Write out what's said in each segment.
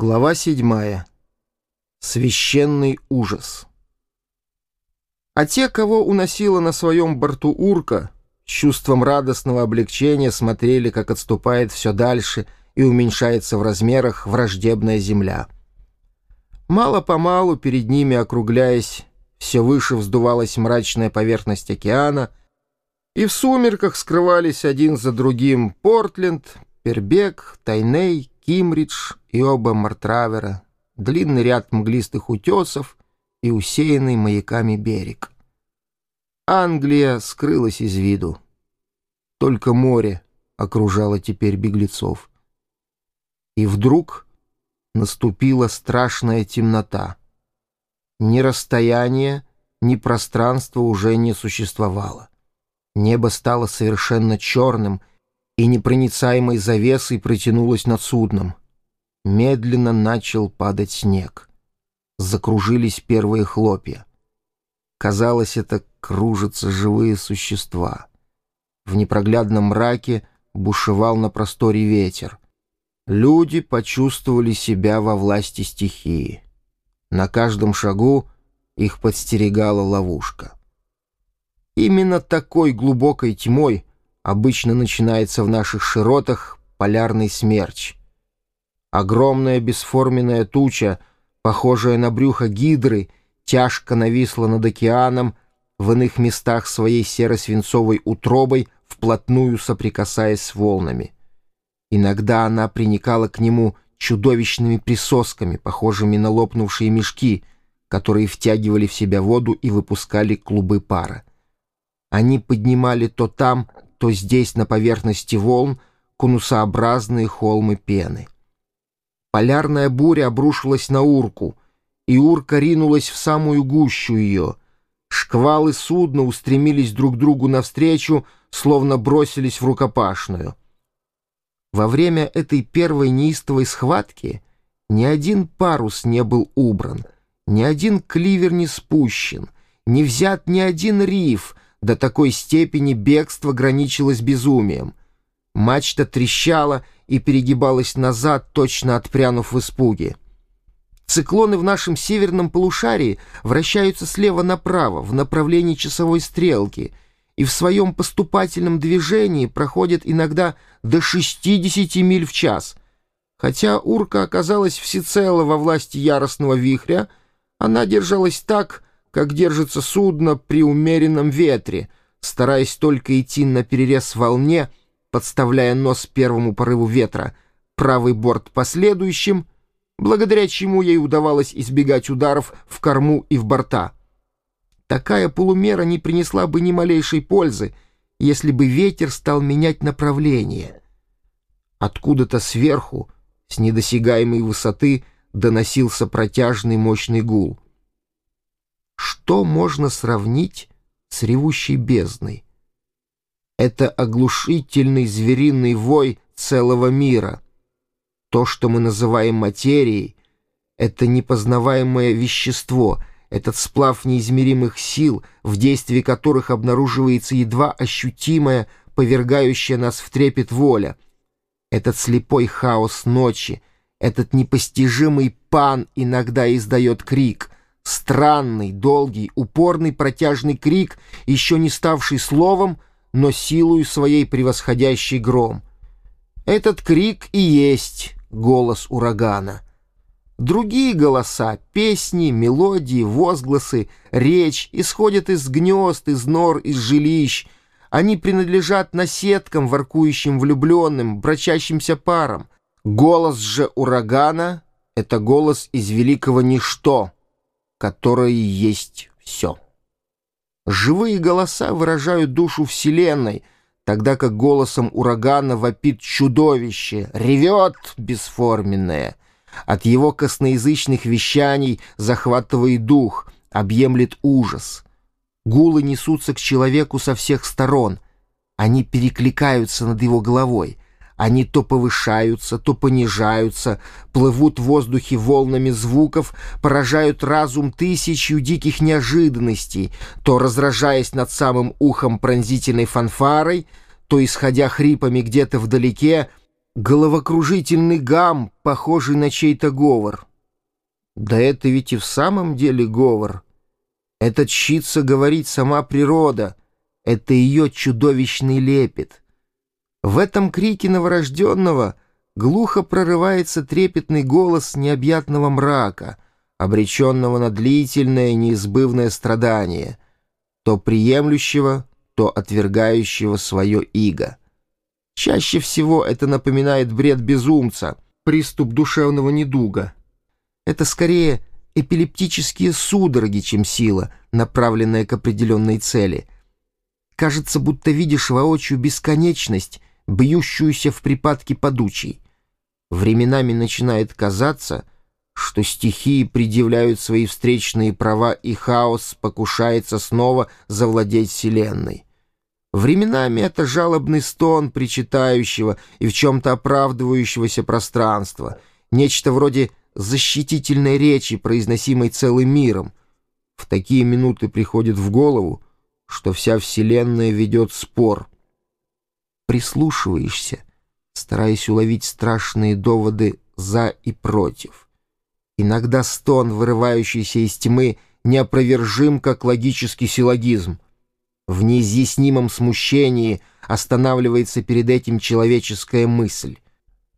Глава седьмая. Священный ужас. А те, кого уносила на своем борту урка, с чувством радостного облегчения смотрели, как отступает все дальше и уменьшается в размерах враждебная земля. Мало-помалу перед ними, округляясь, все выше вздувалась мрачная поверхность океана, и в сумерках скрывались один за другим Портленд, Пербек, Тайней, Кимридж и оба Мартравера, длинный ряд мглистых утесов и усеянный маяками берег. Англия скрылась из виду. Только море окружало теперь беглецов. И вдруг наступила страшная темнота. Ни расстояние, ни пространство уже не существовало. Небо стало совершенно черным — и непроницаемой завесой протянулась над судном. Медленно начал падать снег. Закружились первые хлопья. Казалось, это кружатся живые существа. В непроглядном мраке бушевал на просторе ветер. Люди почувствовали себя во власти стихии. На каждом шагу их подстерегала ловушка. Именно такой глубокой тьмой обычно начинается в наших широтах полярный смерч. Огромная бесформенная туча, похожая на брюхо гидры, тяжко нависла над океаном, в иных местах своей серо-свинцовой утробой вплотную соприкасаясь с волнами. Иногда она приникала к нему чудовищными присосками, похожими на лопнувшие мешки, которые втягивали в себя воду и выпускали клубы пара. Они поднимали то там, то здесь на поверхности волн конусообразные холмы пены. Полярная буря обрушилась на урку, и урка ринулась в самую гущу ее. Шквалы судна устремились друг другу навстречу, словно бросились в рукопашную. Во время этой первой неистовой схватки ни один парус не был убран, ни один кливер не спущен, не взят ни один риф — до такой степени бегство граничило с безумием. Мачта трещала и перегибалась назад, точно отпрянув в испуге. Циклоны в нашем северном полушарии вращаются слева направо, в направлении часовой стрелки, и в своем поступательном движении проходят иногда до 60 миль в час. Хотя урка оказалась всецело во власти яростного вихря, она держалась так, как держится судно при умеренном ветре, стараясь только идти на перерез волне, подставляя нос первому порыву ветра, правый борт последующим, благодаря чему ей удавалось избегать ударов в корму и в борта. Такая полумера не принесла бы ни малейшей пользы, если бы ветер стал менять направление. Откуда-то сверху, с недосягаемой высоты, доносился протяжный мощный гул — что можно сравнить с ревущей бездной? Это оглушительный звериный вой целого мира. То, что мы называем материей, это непознаваемое вещество, этот сплав неизмеримых сил, в действии которых обнаруживается едва ощутимая, повергающая нас в трепет воля. Этот слепой хаос ночи, этот непостижимый пан иногда издает крик — Странный, долгий, упорный протяжный крик, еще не ставший словом, но силою своей превосходящий гром. Этот крик и есть голос урагана. Другие голоса, песни, мелодии, возгласы, речь исходят из гнезд, из нор, из жилищ. Они принадлежат наседкам, воркующим влюбленным, брачащимся парам. Голос же урагана — это голос из великого ничто — которое есть все. Живые голоса выражают душу Вселенной, тогда как голосом урагана вопит чудовище, ревет бесформенное. От его косноязычных вещаний захватывает дух, объемлет ужас. Гулы несутся к человеку со всех сторон. Они перекликаются над его головой — они то повышаются, то понижаются, плывут в воздухе волнами звуков, поражают разум тысячью диких неожиданностей, то разражаясь над самым ухом пронзительной фанфарой, то исходя хрипами где-то вдалеке, головокружительный гам, похожий на чей-то говор. Да это ведь и в самом деле говор. Это чится говорить сама природа, это ее чудовищный лепет. В этом крике новорожденного глухо прорывается трепетный голос необъятного мрака, обреченного на длительное неизбывное страдание, то приемлющего, то отвергающего свое иго. Чаще всего это напоминает бред безумца, приступ душевного недуга. Это скорее эпилептические судороги, чем сила, направленная к определенной цели. Кажется, будто видишь воочию бесконечность, бьющуюся в припадке подучий. Временами начинает казаться, что стихии предъявляют свои встречные права, и хаос покушается снова завладеть Вселенной. Временами это жалобный стон причитающего и в чем-то оправдывающегося пространства, нечто вроде защитительной речи, произносимой целым миром. В такие минуты приходит в голову, что вся Вселенная ведет спор. Прислушиваешься, стараясь уловить страшные доводы «за» и «против». Иногда стон, вырывающийся из тьмы, неопровержим, как логический силлогизм — в неизъяснимом смущении останавливается перед этим человеческая мысль.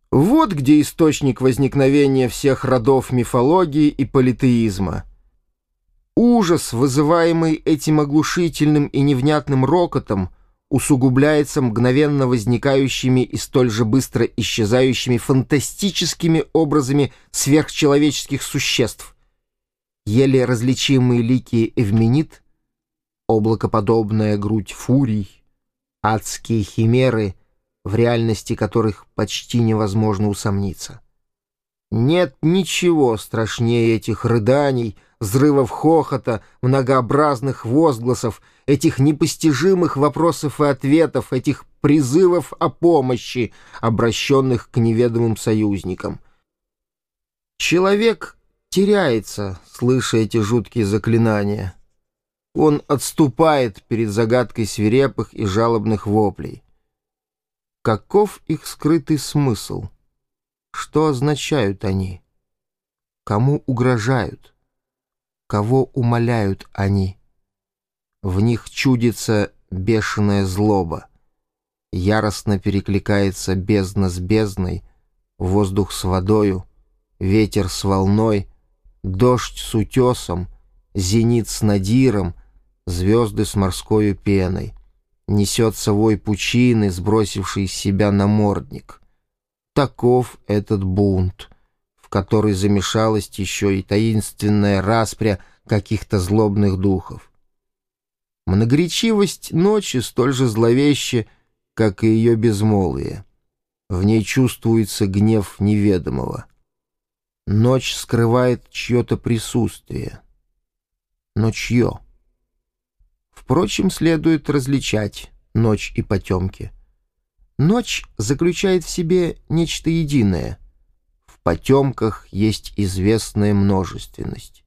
Вот где источник возникновения всех родов мифологии и политеизма. Ужас, вызываемый этим оглушительным и невнятным рокотом, усугубляется мгновенно возникающими и столь же быстро исчезающими фантастическими образами сверхчеловеческих существ. Еле различимые лики Эвменит — облакоподобная грудь фурий, адские химеры, в реальности которых почти невозможно усомниться. Нет ничего страшнее этих рыданий, взрывов хохота, многообразных возгласов, этих непостижимых вопросов и ответов, этих призывов о помощи, обращенных к неведомым союзникам. Человек теряется, слыша эти жуткие заклинания — он отступает перед загадкой свирепых и жалобных воплей. Каков их скрытый смысл? Что означают они? Кому угрожают? Кого умоляют они? В них чудится бешеная злоба. Яростно перекликается бездна с бездной, воздух с водою, ветер с волной, дождь с утесом, зенит с надиром — звезды с морской пеной. Несется вой пучины, сбросивший с себя намордник. Таков этот бунт, в который замешалась еще и таинственная распря каких-то злобных духов. Многоречивость ночи столь же зловеще, как и ее безмолвие. В ней чувствуется гнев неведомого. Ночь скрывает чье-то присутствие. Но чье? Впрочем, следует различать ночь и потемки. Ночь заключает в себе нечто единое. Потемках есть известная множественность.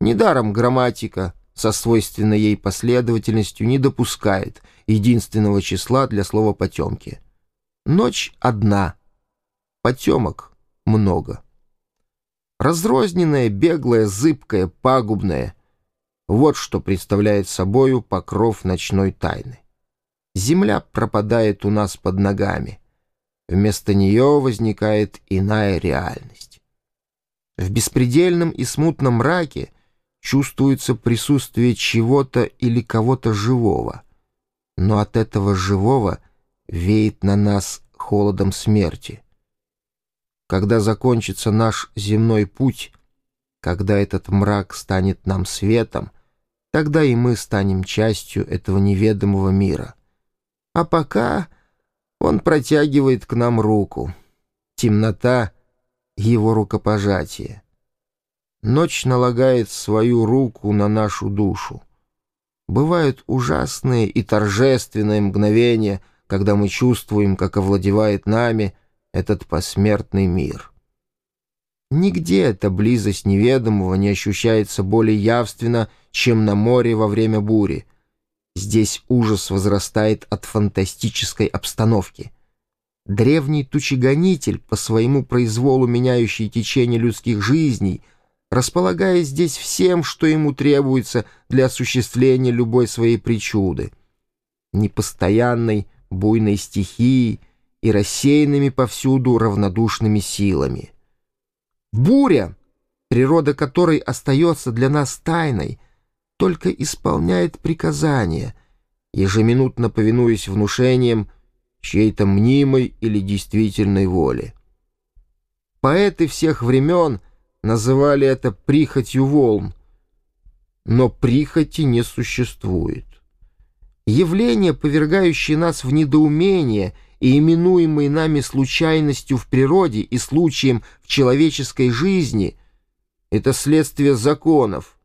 Недаром грамматика со свойственной ей последовательностью не допускает единственного числа для слова «потемки». Ночь одна, потемок много. Разрозненная, беглая, зыбкая, пагубная — вот что представляет собою покров ночной тайны. Земля пропадает у нас под ногами. Вместо нее возникает иная реальность. В беспредельном и смутном мраке чувствуется присутствие чего-то или кого-то живого. Но от этого живого веет на нас холодом смерти. Когда закончится наш земной путь, когда этот мрак станет нам светом, Тогда и мы станем частью этого неведомого мира. А пока он протягивает к нам руку. Темнота — его рукопожатие. Ночь налагает свою руку на нашу душу. Бывают ужасные и торжественные мгновения, когда мы чувствуем, как овладевает нами этот посмертный мир. Нигде эта близость неведомого не ощущается более явственно, чем на море во время бури. Здесь ужас возрастает от фантастической обстановки. древний тучегонитель, по своему произволу меняющий течение людских жизней, располагая здесь всем, что ему требуется для осуществления любой своей причуды, непостоянной буйной стихией и рассеянными повсюду равнодушными силами. Буря, природа которой остается для нас тайной, только исполняет приказания, ежеминутно повинуясь внушениям чьей-то мнимой или действительной воли. Поэты всех времен называли это прихотью волн, но прихоти не существует. Явления, повергающие нас в недоумение и именуемые нами случайностью в природе и случаем в человеческой жизни, это следствие законов,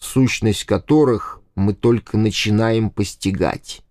сущность которых мы только начинаем постигать.